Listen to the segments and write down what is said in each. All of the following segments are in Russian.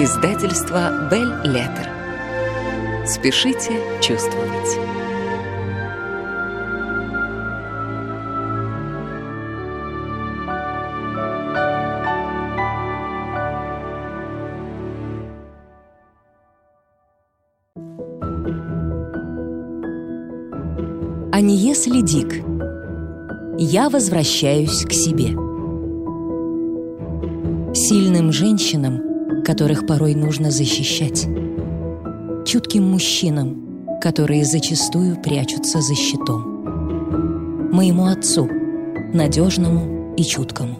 Издательство «Бель Леттер». Спешите чувствовать. Аньес Ледик. Я возвращаюсь к себе. Сильным женщинам, которых порой нужно защищать. Чутким мужчинам, которые зачастую прячутся за щитом. Моему отцу, надежному и чуткому.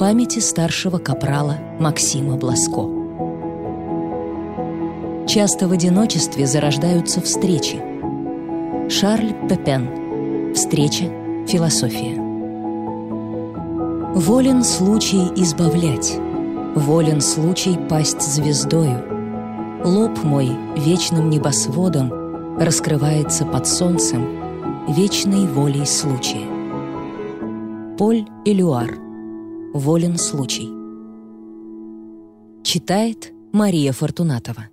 Памяти старшего капрала Максима Бласко. Часто в одиночестве зарождаются встречи – Шарль Пепен. Встреча. Философия. Волен случай избавлять, Волен случай пасть звездою. Лоб мой вечным небосводом Раскрывается под солнцем Вечной волей случая. Поль Элюар. Волен случай. Читает Мария Фортунатова.